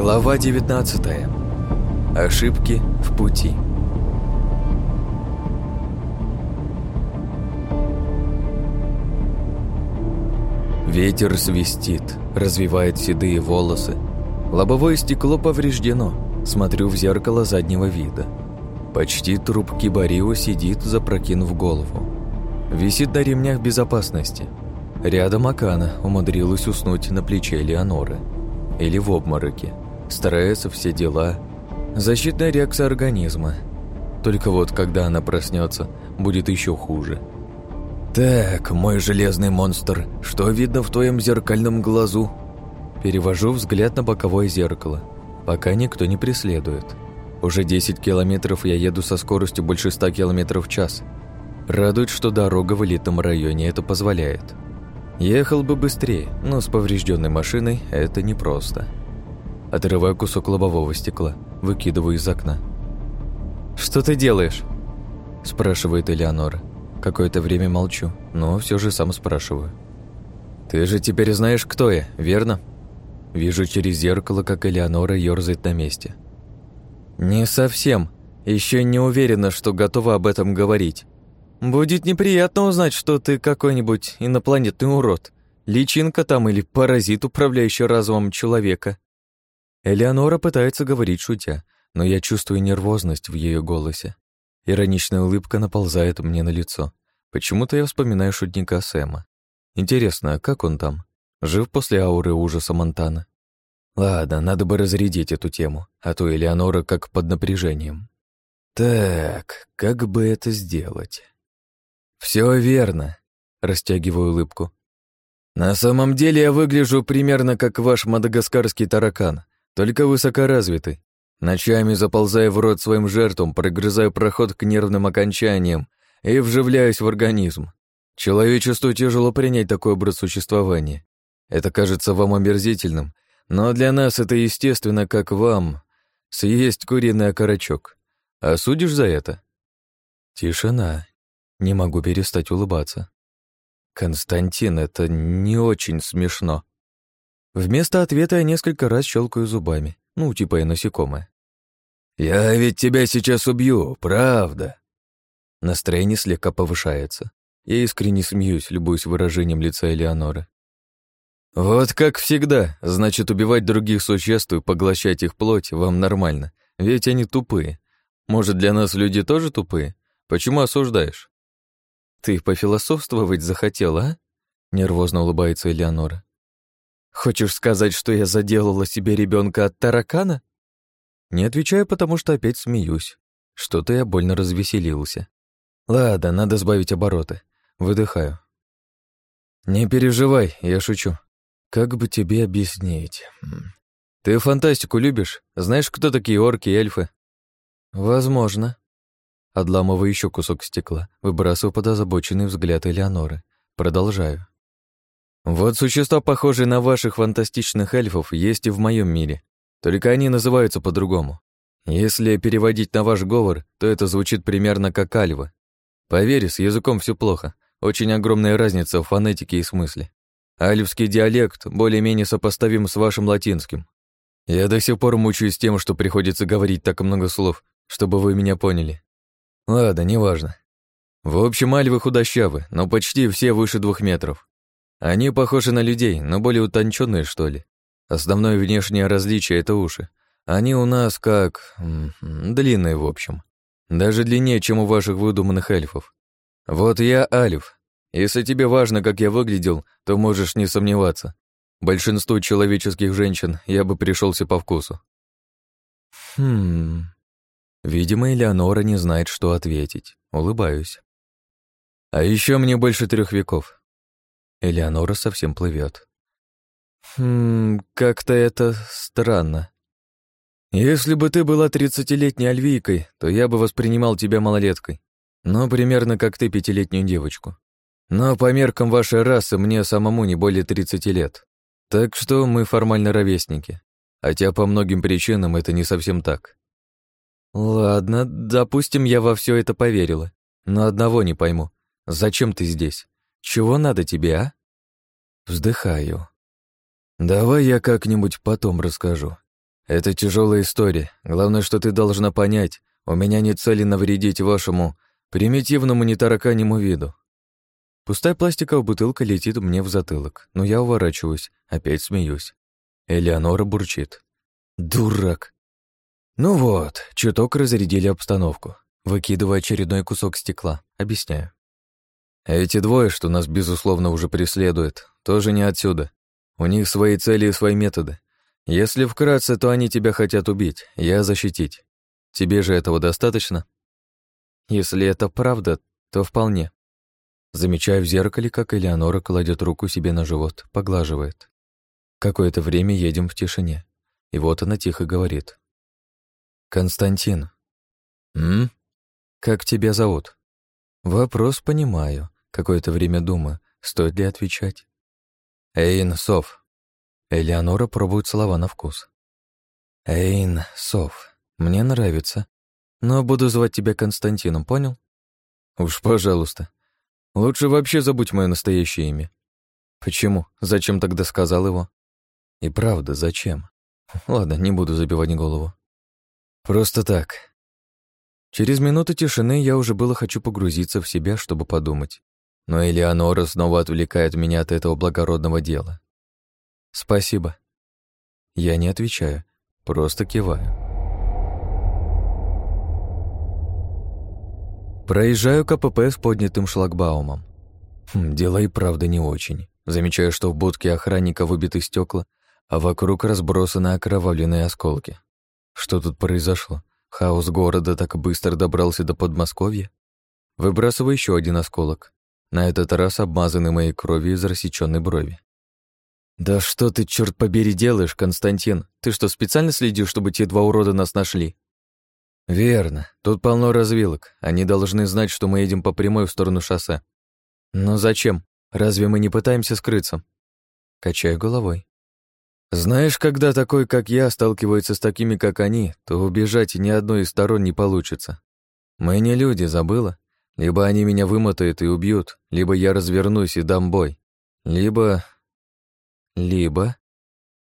Глава 19. Ошибки в пути. Ветер свистит, развивает седые волосы. Лобовое стекло повреждено. Смотрю в зеркало заднего вида. Почти труп Кибарио сидит, запрокинув голову. Висит на ремнях безопасности. Рядом Акана умудрилась уснуть на плече Леоноры. Или в обмороке. Старается все дела. Защитная реакция организма. Только вот, когда она проснется, будет еще хуже. «Так, мой железный монстр, что видно в твоем зеркальном глазу?» Перевожу взгляд на боковое зеркало, пока никто не преследует. Уже 10 километров я еду со скоростью больше 100 километров в час. Радует, что дорога в элитном районе это позволяет. Ехал бы быстрее, но с поврежденной машиной это непросто. Отрываю кусок лобового стекла, выкидываю из окна. «Что ты делаешь?» спрашивает Элеонора. Какое-то время молчу, но все же сам спрашиваю. «Ты же теперь знаешь, кто я, верно?» Вижу через зеркало, как Элеонора ерзает на месте. «Не совсем. Еще не уверена, что готова об этом говорить. Будет неприятно узнать, что ты какой-нибудь инопланетный урод. Личинка там или паразит, управляющий разумом человека». Элеонора пытается говорить шутя, но я чувствую нервозность в ее голосе. Ироничная улыбка наползает мне на лицо. Почему-то я вспоминаю шутника Сэма. Интересно, а как он там? Жив после ауры ужаса Монтана? Ладно, надо бы разрядить эту тему, а то Элеонора как под напряжением. Так, как бы это сделать? Все верно, растягиваю улыбку. На самом деле я выгляжу примерно как ваш мадагаскарский таракан, только высокоразвитый. Ночами заползаю в рот своим жертвам, прогрызаю проход к нервным окончаниям и вживляюсь в организм. Человечеству тяжело принять такой образ существования. Это кажется вам омерзительным, но для нас это естественно, как вам съесть куриный окорочок. А судишь за это? Тишина. Не могу перестать улыбаться. Константин, это не очень смешно. Вместо ответа я несколько раз щелкаю зубами. Ну, типа я насекомое. «Я ведь тебя сейчас убью, правда?» Настроение слегка повышается. Я искренне смеюсь, любуюсь выражением лица Элеоноры. «Вот как всегда, значит, убивать других существ и поглощать их плоть вам нормально, ведь они тупые. Может, для нас люди тоже тупые? Почему осуждаешь?» «Ты пофилософствовать захотела, а?» Нервозно улыбается Элеонора. Хочешь сказать, что я заделала себе ребенка от таракана? Не отвечаю, потому что опять смеюсь. Что-то я больно развеселился. Ладно, надо сбавить обороты. Выдыхаю. Не переживай, я шучу. Как бы тебе объяснить? Ты фантастику любишь? Знаешь, кто такие орки и эльфы? Возможно. Отламываю еще кусок стекла, выбрасываю под озабоченный взгляд Элеоноры. Продолжаю. Вот существа, похожие на ваших фантастичных эльфов, есть и в моем мире. Только они называются по-другому. Если переводить на ваш говор, то это звучит примерно как альва. Поверь, с языком все плохо. Очень огромная разница в фонетике и смысле. Альвский диалект более-менее сопоставим с вашим латинским. Я до сих пор мучаюсь тем, что приходится говорить так много слов, чтобы вы меня поняли. Ладно, неважно. В общем, альвы худощавы, но почти все выше двух метров. Они похожи на людей, но более утонченные, что ли. Основное внешнее различие — это уши. Они у нас как... длинные, в общем. Даже длиннее, чем у ваших выдуманных эльфов. Вот я альф. Если тебе важно, как я выглядел, то можешь не сомневаться. Большинству человеческих женщин я бы пришелся по вкусу. Хм... Видимо, Элеонора не знает, что ответить. Улыбаюсь. А еще мне больше трех веков. Элеонора совсем плывет. «Хм, как-то это странно. Если бы ты была тридцатилетней альвийкой, то я бы воспринимал тебя малолеткой. Ну, примерно как ты пятилетнюю девочку. Но по меркам вашей расы мне самому не более тридцати лет. Так что мы формально ровесники. Хотя по многим причинам это не совсем так. Ладно, допустим, я во все это поверила. Но одного не пойму. Зачем ты здесь? Чего надо тебе, а? Вздыхаю. Давай я как-нибудь потом расскажу. Это тяжелая история. Главное, что ты должна понять, у меня нет цели навредить вашему примитивному нетараканему виду. Пустая пластиковая бутылка летит мне в затылок, но я уворачиваюсь, опять смеюсь. Элеонора бурчит. «Дурак!» Ну вот, чуток разрядили обстановку, выкидывая очередной кусок стекла. Объясняю. Эти двое, что нас, безусловно, уже преследуют, тоже не отсюда. У них свои цели и свои методы. Если вкратце, то они тебя хотят убить, я защитить. Тебе же этого достаточно? Если это правда, то вполне. Замечаю в зеркале, как Элеонора кладет руку себе на живот, поглаживает. Какое-то время едем в тишине. И вот она тихо говорит. «Константин». «М? Как тебя зовут?» «Вопрос понимаю. Какое-то время думаю, стоит ли отвечать. «Эйн Сов». Элеонора пробует слова на вкус. «Эйн Сов. Мне нравится. Но буду звать тебя Константином, понял?» «Уж пожалуйста. Лучше вообще забудь мое настоящее имя». «Почему? Зачем тогда сказал его?» «И правда, зачем?» «Ладно, не буду забивать голову». «Просто так». Через минуту тишины я уже было хочу погрузиться в себя, чтобы подумать. Но Элеонора снова отвлекает меня от этого благородного дела. «Спасибо». Я не отвечаю, просто киваю. Проезжаю КПП с поднятым шлагбаумом. Хм, дела и правда не очень. Замечаю, что в будке охранника выбиты стекла, а вокруг разбросаны окровавленные осколки. Что тут произошло? Хаос города так быстро добрался до Подмосковья? Выбрасываю еще один осколок на этот раз обмазанный моей кровью из рассечённой брови. «Да что ты, черт побери, делаешь, Константин? Ты что, специально следишь, чтобы те два урода нас нашли?» «Верно. Тут полно развилок. Они должны знать, что мы едем по прямой в сторону шоссе. Но зачем? Разве мы не пытаемся скрыться?» Качаю головой. «Знаешь, когда такой, как я, сталкивается с такими, как они, то убежать ни одной из сторон не получится. Мы не люди, забыла? Либо они меня вымотают и убьют, либо я развернусь и дам бой. Либо... Либо...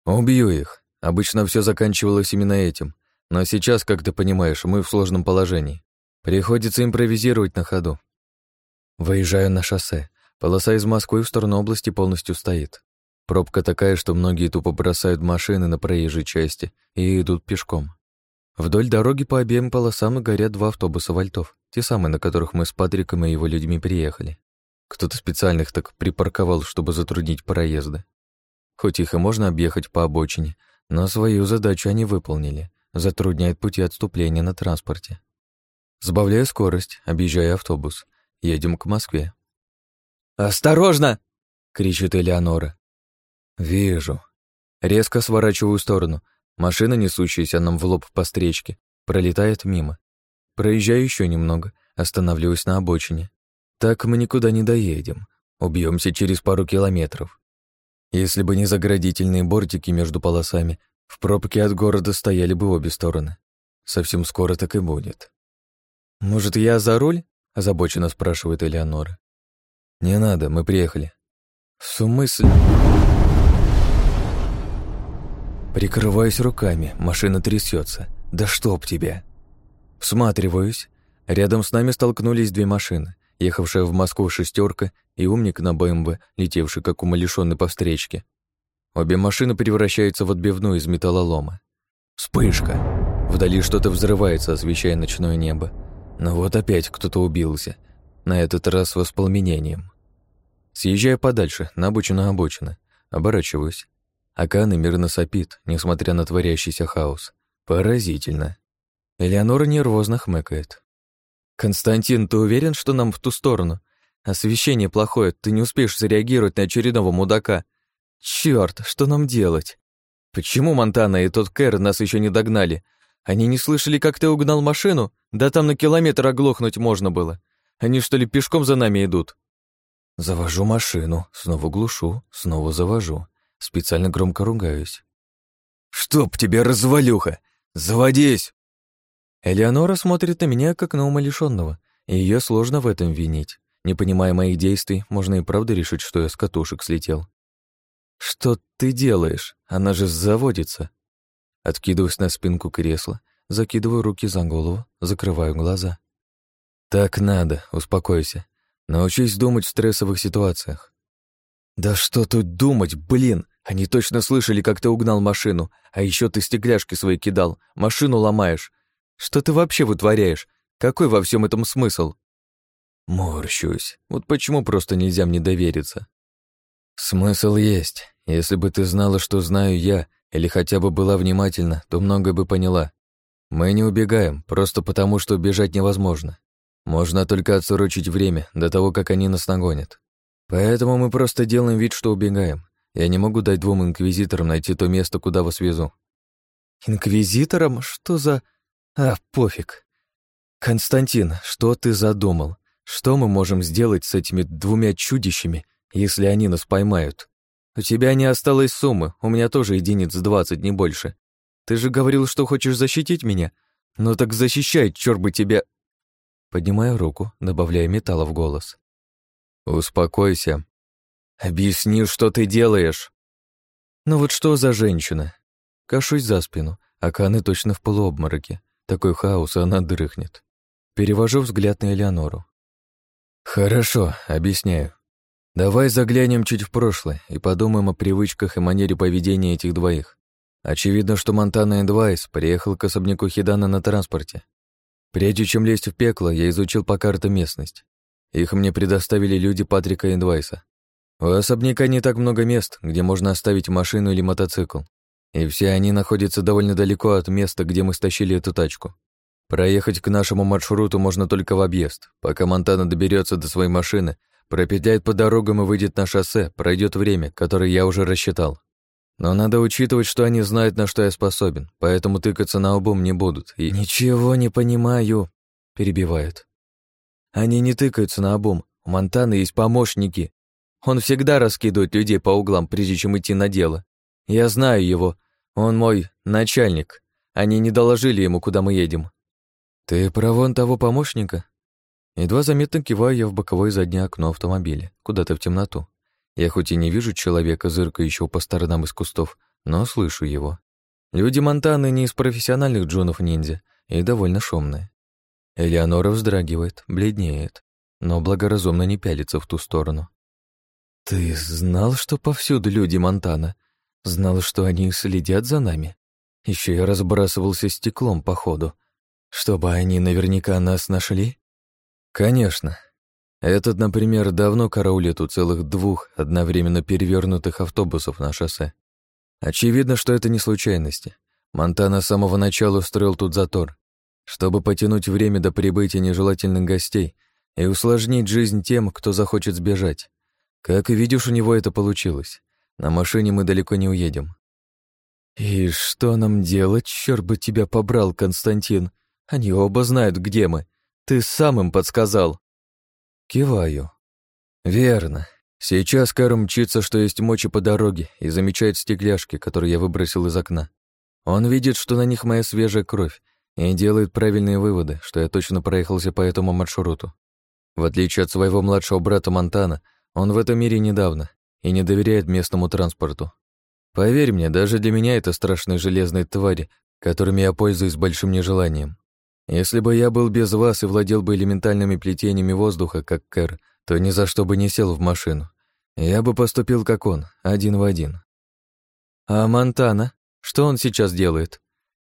Убью их. Обычно все заканчивалось именно этим. Но сейчас, как ты понимаешь, мы в сложном положении. Приходится импровизировать на ходу. Выезжаю на шоссе. Полоса из Москвы в сторону области полностью стоит. Пробка такая, что многие тупо бросают машины на проезжей части и идут пешком. Вдоль дороги по обеим полосам горят два автобуса вольтов, те самые, на которых мы с Патриком и его людьми приехали. Кто-то специально их так припарковал, чтобы затруднить проезды. Хоть их и можно объехать по обочине, но свою задачу они выполнили, затрудняет пути отступления на транспорте. Сбавляю скорость, объезжая автобус. Едем к Москве. «Осторожно!» — кричит Элеонора. «Вижу». Резко сворачиваю в сторону, Машина, несущаяся нам в лоб по встречке, пролетает мимо. Проезжаю еще немного, останавливаюсь на обочине. Так мы никуда не доедем. Убьемся через пару километров. Если бы не заградительные бортики между полосами, в пробке от города стояли бы обе стороны. Совсем скоро так и будет. «Может, я за руль?» — озабоченно спрашивает Элеонора. «Не надо, мы приехали». «В смысле?» Прикрываюсь руками, машина трясется. Да чтоб тебя! Всматриваюсь. Рядом с нами столкнулись две машины. Ехавшая в Москву шестерка и умник на БМВ, летевший как умалишённый по встречке. Обе машины превращаются в отбивную из металлолома. Вспышка. Вдали что-то взрывается, освещая ночное небо. Но вот опять кто-то убился. На этот раз воспламенением. Съезжая подальше, на обочину обочины. Оборачиваюсь. Акана мирно сопит, несмотря на творящийся хаос. Поразительно. Элеонора нервозно хмыкает. «Константин, ты уверен, что нам в ту сторону? Освещение плохое, ты не успеешь зареагировать на очередного мудака. Чёрт, что нам делать? Почему Монтана и тот Кэр нас еще не догнали? Они не слышали, как ты угнал машину? Да там на километр оглохнуть можно было. Они что ли пешком за нами идут?» Завожу машину, снова глушу, снова завожу. Специально громко ругаюсь. «Чтоб тебе, развалюха! Заводись!» Элеонора смотрит на меня, как на умалишённого, и её сложно в этом винить. Не понимая моих действий, можно и правда решить, что я с катушек слетел. «Что ты делаешь? Она же заводится!» Откидываюсь на спинку кресла, закидываю руки за голову, закрываю глаза. «Так надо, успокойся. Научись думать в стрессовых ситуациях». «Да что тут думать, блин! Они точно слышали, как ты угнал машину, а еще ты стекляшки свои кидал, машину ломаешь. Что ты вообще вытворяешь? Какой во всем этом смысл?» Морщусь. Вот почему просто нельзя мне довериться? Смысл есть. Если бы ты знала, что знаю я, или хотя бы была внимательна, то многое бы поняла. Мы не убегаем, просто потому, что убежать невозможно. Можно только отсрочить время до того, как они нас нагонят. Поэтому мы просто делаем вид, что убегаем. Я не могу дать двум инквизиторам найти то место, куда вас везу. Инквизиторам? Что за... А, пофиг. Константин, что ты задумал? Что мы можем сделать с этими двумя чудищами, если они нас поймают? У тебя не осталось суммы, у меня тоже единиц двадцать, не больше. Ты же говорил, что хочешь защитить меня? Ну так защищай, чёрт бы тебя...» Поднимаю руку, добавляя металла в голос. «Успокойся. Объясни, что ты делаешь». «Ну вот что за женщина?» Кашусь за спину, а Каны точно в полуобмороке. Такой хаос, она дрыхнет. Перевожу взгляд на Элеонору. «Хорошо, объясняю. Давай заглянем чуть в прошлое и подумаем о привычках и манере поведения этих двоих. Очевидно, что Монтана Эндвайс приехал к особняку Хидана на транспорте. Прежде чем лезть в пекло, я изучил по карте местность. Их мне предоставили люди Патрика Эндвайса. У особняка не так много мест, где можно оставить машину или мотоцикл. И все они находятся довольно далеко от места, где мы стащили эту тачку. Проехать к нашему маршруту можно только в объезд. Пока Монтана доберется до своей машины, пропетляет по дорогам и выйдет на шоссе, пройдет время, которое я уже рассчитал. Но надо учитывать, что они знают, на что я способен, поэтому тыкаться на обум не будут. И «Ничего не понимаю», — перебивает. «Они не тыкаются на обум. У Монтана есть помощники. Он всегда раскидывает людей по углам, прежде чем идти на дело. Я знаю его. Он мой начальник. Они не доложили ему, куда мы едем. «Ты про вон того помощника?» Едва заметно киваю я в боковое заднее окно автомобиля, куда-то в темноту. Я хоть и не вижу человека, зыркающего по сторонам из кустов, но слышу его. Люди Монтаны не из профессиональных джунов-ниндзя и довольно шумные. Элеонора вздрагивает, бледнеет, но благоразумно не пялится в ту сторону. «Ты знал, что повсюду люди Монтана? Знал, что они следят за нами? Еще я разбрасывался стеклом по ходу, чтобы они наверняка нас нашли? Конечно. Этот, например, давно караулит у целых двух одновременно перевернутых автобусов на шоссе. Очевидно, что это не случайности. Монтана с самого начала устроил тут затор, чтобы потянуть время до прибытия нежелательных гостей и усложнить жизнь тем, кто захочет сбежать. Как и видишь, у него это получилось. На машине мы далеко не уедем. «И что нам делать, черт бы тебя побрал, Константин?» Они оба знают, где мы. Ты сам им подсказал. Киваю. Верно. Сейчас Кэр мчится, что есть мочи по дороге, и замечает стекляшки, которые я выбросил из окна. Он видит, что на них моя свежая кровь, и делает правильные выводы, что я точно проехался по этому маршруту. В отличие от своего младшего брата Монтана, он в этом мире недавно и не доверяет местному транспорту. Поверь мне, даже для меня это страшные железные твари, которыми я пользуюсь большим нежеланием. Если бы я был без вас и владел бы элементальными плетениями воздуха, как Кэр, то ни за что бы не сел в машину. Я бы поступил как он, один в один. А Монтана? Что он сейчас делает?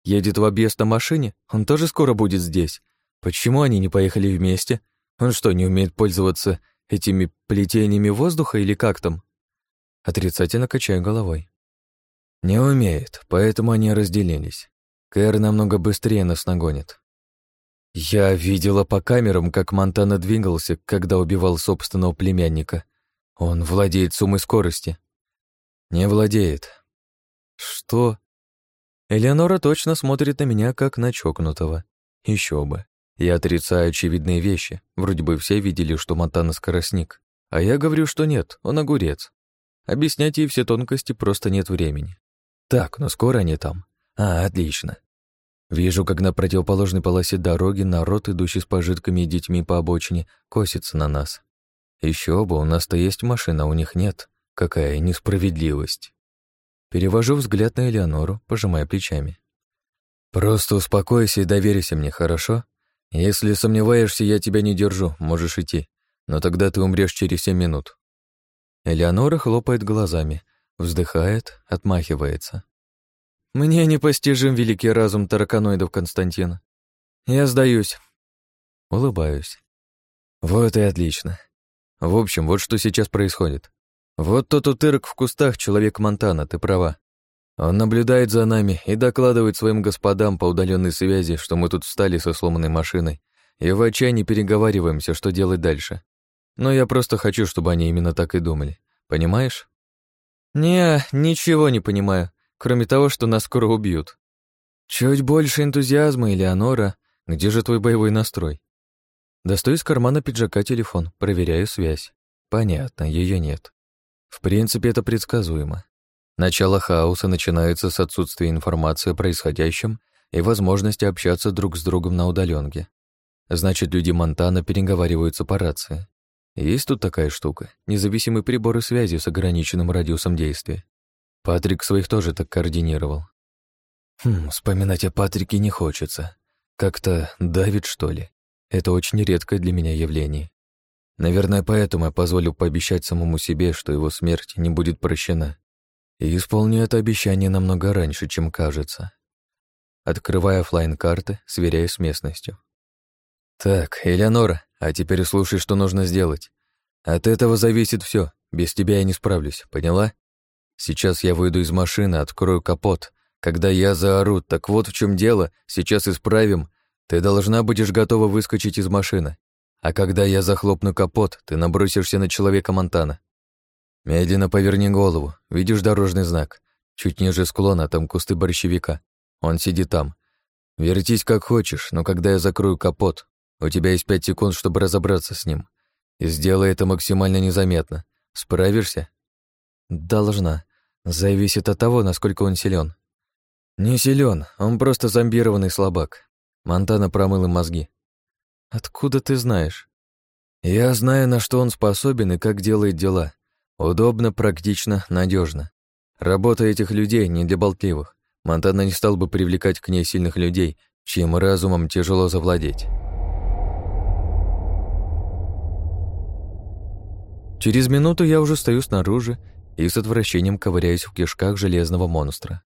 Едет в объезд на машине? Он тоже скоро будет здесь. Почему они не поехали вместе? Он что, не умеет пользоваться этими плетениями воздуха или как там? Отрицательно качаю головой. Не умеет, поэтому они разделились. Кэр намного быстрее нас нагонит. Я видела по камерам, как Монтана двигался, когда убивал собственного племянника. Он владеет суммой скорости. Не владеет. Что? Элеонора точно смотрит на меня, как на чокнутого. Еще бы. Я отрицаю очевидные вещи. Вроде бы все видели, что Монтана скоростник. А я говорю, что нет, он огурец. Объяснять ей все тонкости просто нет времени. Так, но скоро они там. А, отлично. Вижу, как на противоположной полосе дороги народ, идущий с пожитками и детьми по обочине, косится на нас. Еще бы, у нас-то есть машина, у них нет. Какая несправедливость. Перевожу взгляд на Элеонору, пожимая плечами. Просто успокойся и доверься мне, хорошо? Если сомневаешься, я тебя не держу, можешь идти. Но тогда ты умрешь через семь минут. Элеонора хлопает глазами, вздыхает, отмахивается. Мне непостижим великий разум тараканоидов Константина. Я сдаюсь. Улыбаюсь. Вот и отлично. В общем, вот что сейчас происходит. Вот тот утырок в кустах, человек Монтана, ты права. Он наблюдает за нами и докладывает своим господам по удаленной связи, что мы тут встали со сломанной машиной и в отчаянии переговариваемся, что делать дальше. Но я просто хочу, чтобы они именно так и думали. Понимаешь? Не, ничего не понимаю, кроме того, что нас скоро убьют. Чуть больше энтузиазма, Элеонора. Где же твой боевой настрой? Достаю из кармана пиджака телефон, проверяю связь. Понятно, ее нет. В принципе, это предсказуемо. Начало хаоса начинается с отсутствия информации о происходящем и возможности общаться друг с другом на удаленке. Значит, люди Монтана переговариваются по рации. Есть тут такая штука — независимые приборы связи с ограниченным радиусом действия. Патрик своих тоже так координировал. Хм, вспоминать о Патрике не хочется. Как-то давит, что ли. Это очень редкое для меня явление. Наверное, поэтому я позволил пообещать самому себе, что его смерть не будет прощена. И исполню это обещание намного раньше, чем кажется. Открывая офлайн карты сверяюсь с местностью. Так, Элеонора, а теперь слушай, что нужно сделать. От этого зависит все. Без тебя я не справлюсь, поняла? Сейчас я выйду из машины, открою капот. Когда я заору, так вот в чем дело, сейчас исправим. Ты должна будешь готова выскочить из машины. А когда я захлопну капот, ты набросишься на человека Монтана. Медленно поверни голову. Видишь дорожный знак? Чуть ниже склона, там кусты борщевика. Он сидит там. Вертись как хочешь, но когда я закрою капот, у тебя есть пять секунд, чтобы разобраться с ним. И сделай это максимально незаметно. Справишься? Должна. Зависит от того, насколько он силен. Не силен, он просто зомбированный слабак. Монтана промыл им мозги. Откуда ты знаешь? Я знаю, на что он способен и как делает дела. Удобно, практично, надежно. Работа этих людей не для болтливых. Монтана не стал бы привлекать к ней сильных людей, чьим разумом тяжело завладеть. Через минуту я уже стою снаружи и с отвращением ковыряюсь в кишках железного монстра.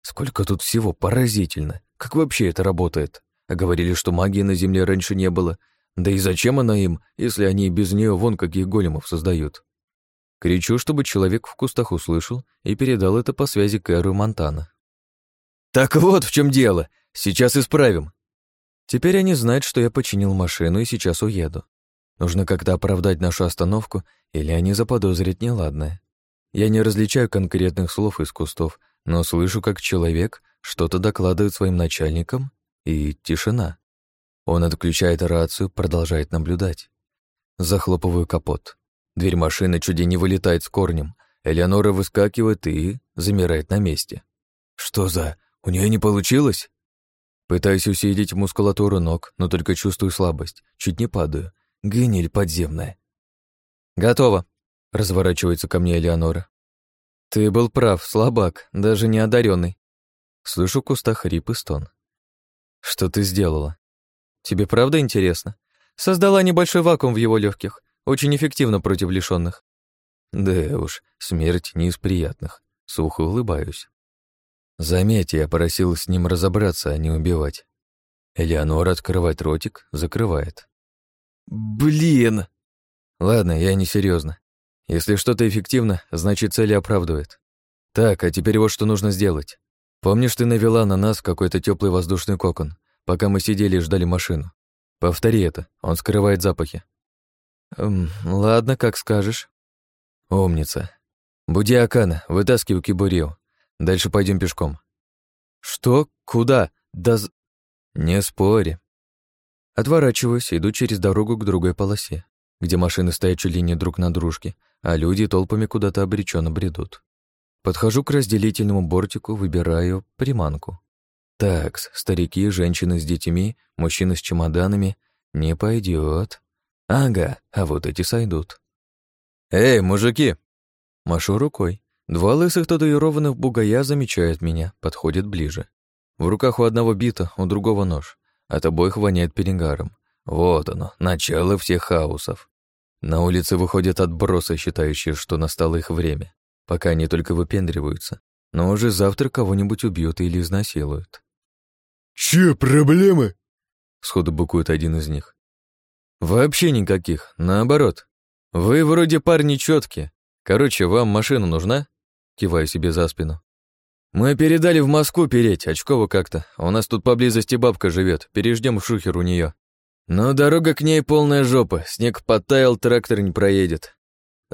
Сколько тут всего, поразительно. Как вообще это работает? Говорили, что магии на Земле раньше не было. Да и зачем она им, если они без нее вон каких големов создают? Кричу, чтобы человек в кустах услышал и передал это по связи Кэру Монтана. «Так вот в чем дело! Сейчас исправим!» Теперь они знают, что я починил машину и сейчас уеду. Нужно как-то оправдать нашу остановку, или они заподозрят неладное. Я не различаю конкретных слов из кустов, но слышу, как человек что-то докладывает своим начальникам, и тишина. Он отключает рацию, продолжает наблюдать. Захлопываю капот. Дверь машины чуть не вылетает с корнем. Элеонора выскакивает и замирает на месте. Что за... У нее не получилось? Пытаюсь усилить мускулатуру ног, но только чувствую слабость. Чуть не падаю. Гниль подземная. Готово. Разворачивается ко мне Элеонора. Ты был прав, слабак, даже не одаренный. Слышу в кустах хрип и стон. Что ты сделала? Тебе правда интересно? Создала небольшой вакуум в его легких, очень эффективно против лишенных. Да уж, смерть не из приятных. Сухо улыбаюсь. Заметь, я просил с ним разобраться, а не убивать. Элеонора открывает ротик, закрывает. Блин! Ладно, я не серьезно. Если что-то эффективно, значит цели оправдывает. Так, а теперь вот что нужно сделать. Помнишь, ты навела на нас какой-то теплый воздушный кокон, пока мы сидели и ждали машину? Повтори это, он скрывает запахи. Эм, ладно, как скажешь. Умница. Буди Акана, вытаскивай Кибурио. Дальше пойдем пешком. Что? Куда? Да... Не спори. Отворачиваюсь, иду через дорогу к другой полосе, где машины стоят чуть ли не друг на дружке, а люди толпами куда-то обреченно бредут. Подхожу к разделительному бортику, выбираю приманку. Так, старики, женщины с детьми, мужчины с чемоданами. Не пойдет. Ага, а вот эти сойдут. «Эй, мужики!» Машу рукой. Два лысых татуированных бугая замечают меня, подходят ближе. В руках у одного бита, у другого нож. От обоих воняет перегаром. Вот оно, начало всех хаосов. На улице выходят отбросы, считающие, что настало их время, пока они только выпендриваются. Но уже завтра кого-нибудь убьют или изнасилуют. «Че, проблемы?» — сходу букует один из них. «Вообще никаких, наоборот. Вы вроде парни четкие. Короче, вам машина нужна?» Киваю себе за спину. «Мы передали в Москву переть, очково как-то. У нас тут поблизости бабка живет, переждем шухер у нее. Но дорога к ней полная жопа, снег подтаял, трактор не проедет.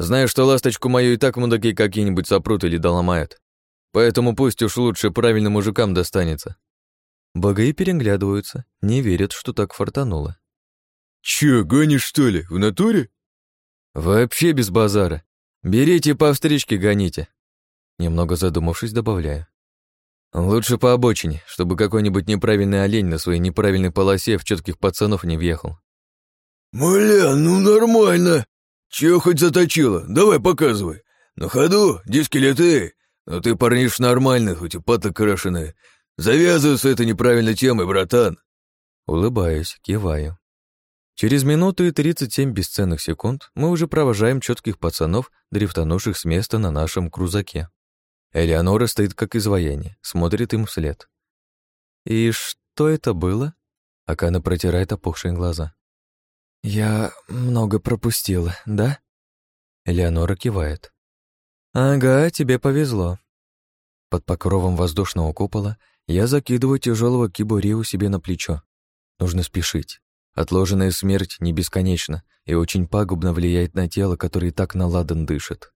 Знаю, что ласточку мою и так мудаки какие-нибудь сопрут или доломают. Поэтому пусть уж лучше правильным мужикам достанется». Богаи переглядываются, не верят, что так фартануло. «Чё, гонишь, что ли, в натуре?» «Вообще без базара. Берите по встречке гоните». Немного задумавшись, добавляю. «Лучше по обочине, чтобы какой-нибудь неправильный олень на своей неправильной полосе в четких пацанов не въехал». «Мля, ну нормально. Чего хоть заточила? Давай показывай. На ходу, диски леты. Но ты парниш нормальный, хоть и пата крашеная. Завязывай с этой неправильной темой, братан». Улыбаюсь, киваю. Через минуту и 37 бесценных секунд мы уже провожаем четких пацанов, дрифтанувших с места на нашем крузаке. Элеонора стоит как изваяние, смотрит им вслед. «И что это было?» Акана протирает опухшие глаза. «Я много пропустила, да?» Элеонора кивает. «Ага, тебе повезло». Под покровом воздушного купола я закидываю тяжелого кибуриу себе на плечо. Нужно спешить. Отложенная смерть не бесконечна и очень пагубно влияет на тело, которое и так наладан дышит.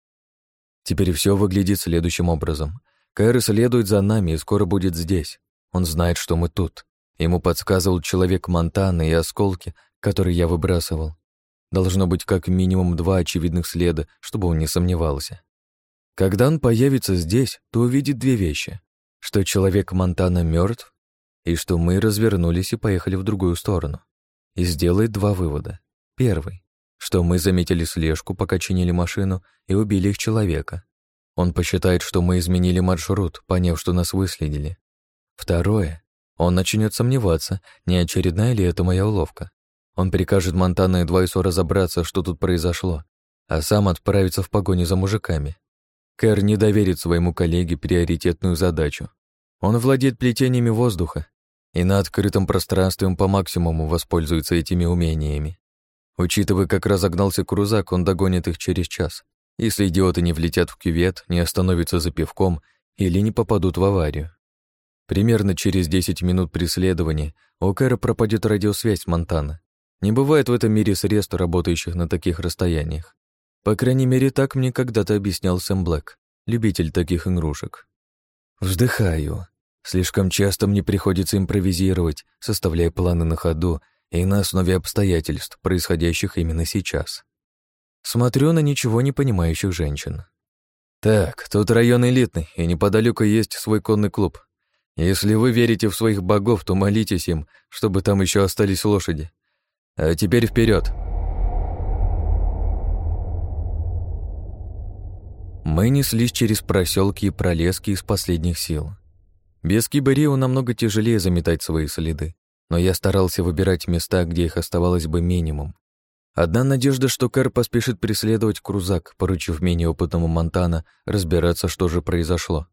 Теперь все выглядит следующим образом. Кайр следует за нами и скоро будет здесь. Он знает, что мы тут. Ему подсказывал человек Монтана и осколки, которые я выбрасывал. Должно быть как минимум два очевидных следа, чтобы он не сомневался. Когда он появится здесь, то увидит две вещи. Что человек Монтана мертв, и что мы развернулись и поехали в другую сторону и сделает два вывода. Первый, что мы заметили слежку, пока чинили машину, и убили их человека. Он посчитает, что мы изменили маршрут, поняв, что нас выследили. Второе, он начнет сомневаться, не очередная ли это моя уловка. Он прикажет Монтана и Двайсу разобраться, что тут произошло, а сам отправится в погоню за мужиками. Кэр не доверит своему коллеге приоритетную задачу. Он владеет плетениями воздуха и на открытом пространстве он по максимуму воспользуется этими умениями. Учитывая, как разогнался крузак, он догонит их через час, если идиоты не влетят в кювет, не остановятся за пивком или не попадут в аварию. Примерно через 10 минут преследования у Кэра пропадет радиосвязь Монтана. Не бывает в этом мире средств, работающих на таких расстояниях. По крайней мере, так мне когда-то объяснял Сэм Блэк, любитель таких игрушек. Вздыхаю. Слишком часто мне приходится импровизировать, составляя планы на ходу и на основе обстоятельств, происходящих именно сейчас. Смотрю на ничего не понимающих женщин. Так, тут район элитный, и неподалеку есть свой конный клуб. Если вы верите в своих богов, то молитесь им, чтобы там еще остались лошади. А теперь вперед. Мы неслись через проселки и пролески из последних сил. Без киберио намного тяжелее заметать свои следы, но я старался выбирать места, где их оставалось бы минимум. Одна надежда, что Кэр поспешит преследовать крузак, поручив менее опытному Монтана разбираться, что же произошло.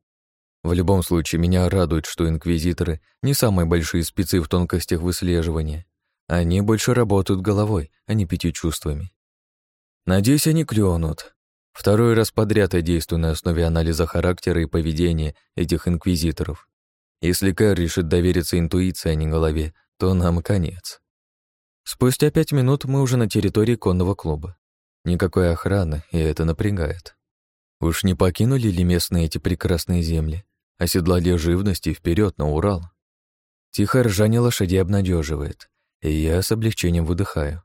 В любом случае, меня радует, что инквизиторы не самые большие спецы в тонкостях выслеживания. Они больше работают головой, а не пятью чувствами. Надеюсь, они клюнут. Второй раз подряд я действую на основе анализа характера и поведения этих инквизиторов. Если Кэр решит довериться интуиции, а не голове, то нам конец. Спустя пять минут мы уже на территории конного клуба. Никакой охраны, и это напрягает. Уж не покинули ли местные эти прекрасные земли? Оседлали живности вперед на Урал. Тихо ржание лошадей обнадеживает, и я с облегчением выдыхаю.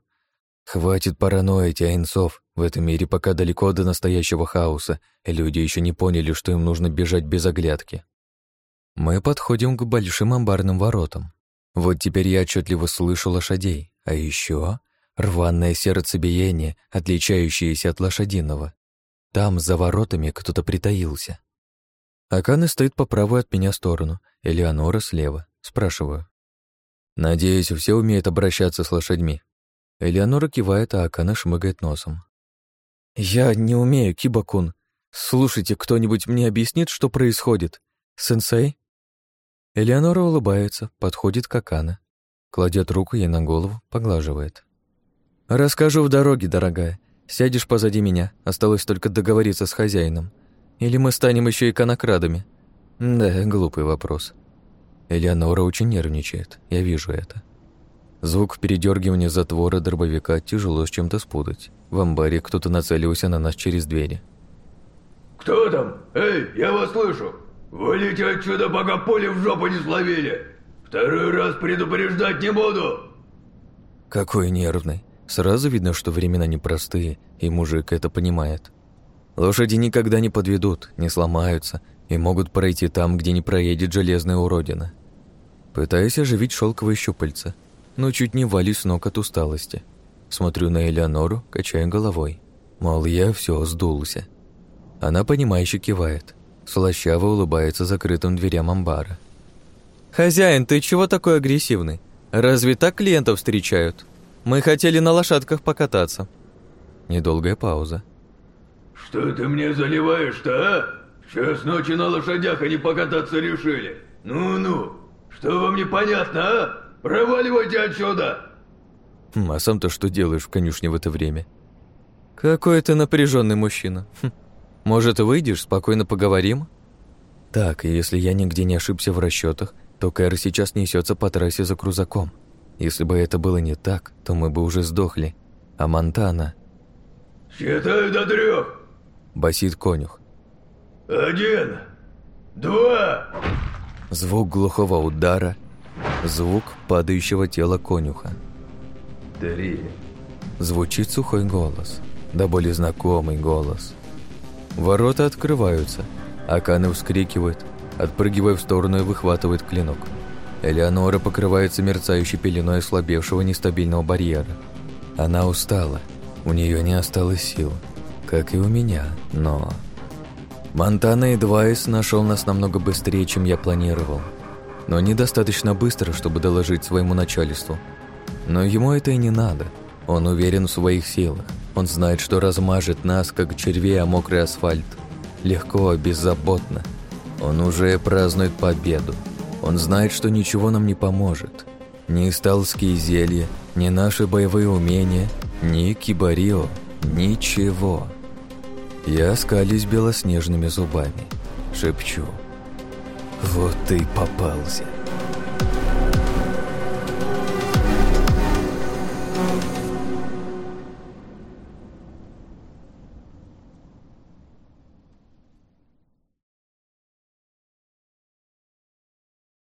Хватит параноить, Айнцов. В этом мире пока далеко до настоящего хаоса, и люди еще не поняли, что им нужно бежать без оглядки. Мы подходим к большим амбарным воротам. Вот теперь я отчетливо слышу лошадей, а еще рваное сердцебиение, отличающееся от лошадиного. Там, за воротами, кто-то притаился. Акана стоит по правую от меня сторону, Элеонора слева. Спрашиваю. «Надеюсь, все умеют обращаться с лошадьми». Элеонора кивает, а Акана шмыгает носом. «Я не умею, Кибакун. Слушайте, кто-нибудь мне объяснит, что происходит? Сенсей?» Элеонора улыбается, подходит к Акана, кладет руку ей на голову, поглаживает. «Расскажу в дороге, дорогая. Сядешь позади меня, осталось только договориться с хозяином. Или мы станем еще иконокрадами?» Да, глупый вопрос. Элеонора очень нервничает, я вижу это. Звук передергивания затвора дробовика тяжело с чем-то спутать. В амбаре кто-то нацелился на нас через двери. «Кто там? Эй, я вас слышу! Валите отсюда, пока пули в жопу не словили! Второй раз предупреждать не буду!» Какой нервный. Сразу видно, что времена непростые, и мужик это понимает. Лошади никогда не подведут, не сломаются и могут пройти там, где не проедет железная уродина. Пытаюсь оживить шелковые щупальца, но чуть не валюсь с ног от усталости. Смотрю на Элеонору, качаю головой. Мол, я все сдулся. Она, понимающе кивает. Слащаво улыбается закрытым дверям амбара. «Хозяин, ты чего такой агрессивный? Разве так клиентов встречают? Мы хотели на лошадках покататься». Недолгая пауза. «Что ты мне заливаешь-то, а? Час ночи на лошадях они покататься решили. Ну-ну, что вам непонятно, а? Проваливайте отсюда!» Хм, «А сам-то что делаешь в конюшне в это время?» «Какой ты напряженный мужчина. Хм. Может, выйдешь, спокойно поговорим?» «Так, если я нигде не ошибся в расчетах, то Кэр сейчас несется по трассе за крузаком. Если бы это было не так, то мы бы уже сдохли. А Монтана...» «Считаю до трех!» — басит конюх. «Один, два...» Звук глухого удара, звук падающего тела конюха. «Три...» Звучит сухой голос, да более знакомый голос. Ворота открываются, Аканы вскрикивает, отпрыгивая в сторону и выхватывает клинок. Элеонора покрывается мерцающей пеленой ослабевшего нестабильного барьера. Она устала, у нее не осталось сил, как и у меня, но... Монтана и Двайс нашел нас намного быстрее, чем я планировал. Но недостаточно быстро, чтобы доложить своему начальству. Но ему это и не надо. Он уверен в своих силах. Он знает, что размажет нас, как червей о мокрый асфальт. Легко, беззаботно. Он уже празднует победу. Он знает, что ничего нам не поможет. Ни сталские зелья, ни наши боевые умения, ни кибарио, ничего. Я скались белоснежными зубами. Шепчу. «Вот ты попался!»